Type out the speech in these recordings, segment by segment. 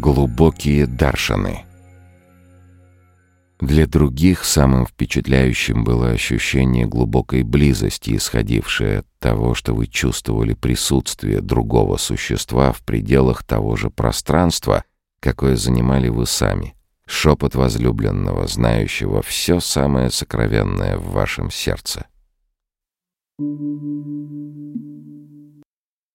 Глубокие даршаны. Для других самым впечатляющим было ощущение глубокой близости, исходившее от того, что вы чувствовали присутствие другого существа в пределах того же пространства, какое занимали вы сами. Шепот возлюбленного, знающего все самое сокровенное в вашем сердце.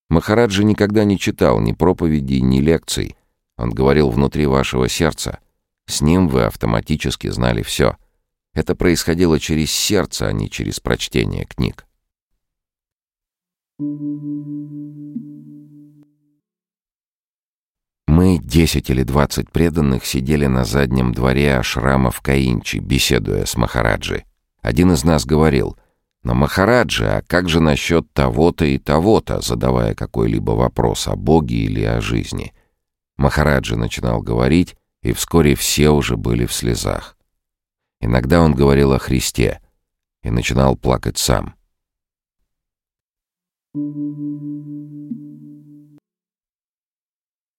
Махараджи никогда не читал ни проповедей, ни лекций. Он говорил внутри вашего сердца. С ним вы автоматически знали все. Это происходило через сердце, а не через прочтение книг. Мы, десять или двадцать преданных, сидели на заднем дворе ашрама в Каинчи, беседуя с Махараджи. Один из нас говорил, «Но, Махараджи, а как же насчет того-то и того-то?» задавая какой-либо вопрос о Боге или о жизни. Махараджи начинал говорить, и вскоре все уже были в слезах. Иногда он говорил о Христе и начинал плакать сам.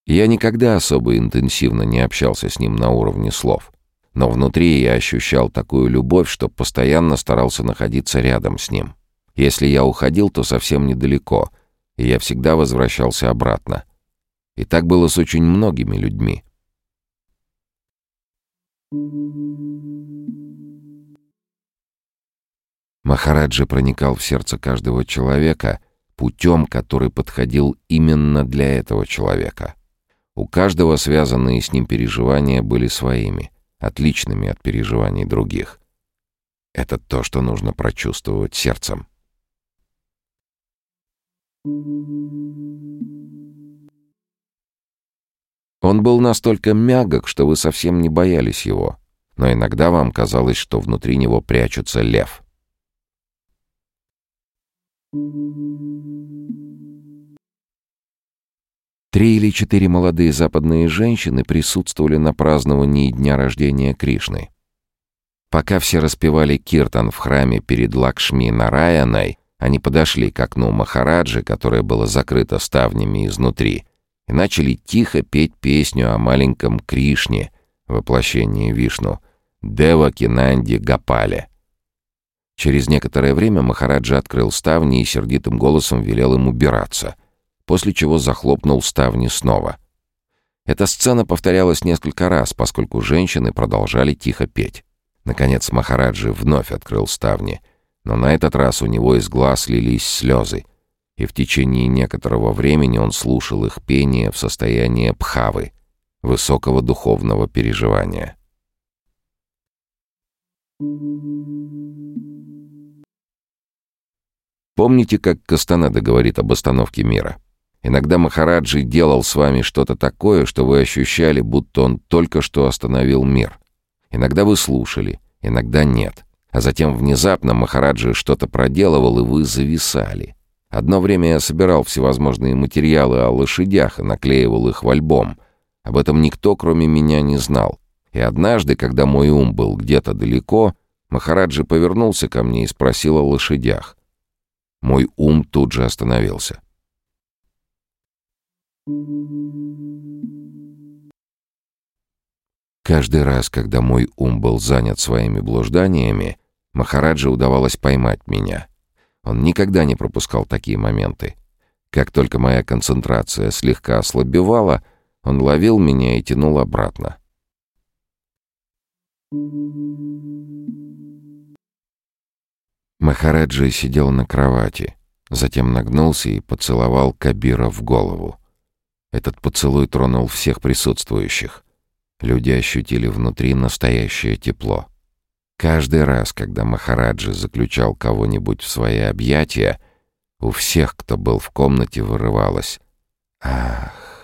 Я никогда особо интенсивно не общался с ним на уровне слов, но внутри я ощущал такую любовь, что постоянно старался находиться рядом с ним. Если я уходил, то совсем недалеко, и я всегда возвращался обратно. И так было с очень многими людьми. Махараджа проникал в сердце каждого человека путем, который подходил именно для этого человека. У каждого связанные с ним переживания были своими, отличными от переживаний других. Это то, что нужно прочувствовать сердцем. Он был настолько мягок, что вы совсем не боялись его, но иногда вам казалось, что внутри него прячется лев. Три или четыре молодые западные женщины присутствовали на праздновании дня рождения Кришны. Пока все распевали киртан в храме перед Лакшми Нараяной, они подошли к окну Махараджи, которое было закрыто ставнями изнутри, и начали тихо петь песню о маленьком Кришне, воплощении Вишну, Дева Кинанди Гапале. Через некоторое время Махараджа открыл ставни и сердитым голосом велел им убираться, после чего захлопнул ставни снова. Эта сцена повторялась несколько раз, поскольку женщины продолжали тихо петь. Наконец Махараджи вновь открыл ставни, но на этот раз у него из глаз лились слезы — и в течение некоторого времени он слушал их пение в состоянии пхавы, высокого духовного переживания. Помните, как Кастанеда говорит об остановке мира? Иногда Махараджи делал с вами что-то такое, что вы ощущали, будто он только что остановил мир. Иногда вы слушали, иногда нет. А затем внезапно Махараджи что-то проделывал, и вы зависали — Одно время я собирал всевозможные материалы о лошадях и наклеивал их в альбом. Об этом никто, кроме меня, не знал. И однажды, когда мой ум был где-то далеко, Махараджи повернулся ко мне и спросил о лошадях. Мой ум тут же остановился. Каждый раз, когда мой ум был занят своими блужданиями, Махараджи удавалось поймать меня — он никогда не пропускал такие моменты. Как только моя концентрация слегка ослабевала, он ловил меня и тянул обратно. Махараджи сидел на кровати, затем нагнулся и поцеловал Кабира в голову. Этот поцелуй тронул всех присутствующих. Люди ощутили внутри настоящее тепло. Каждый раз, когда Махараджи заключал кого-нибудь в свои объятия, у всех, кто был в комнате, вырывалось «Ах!».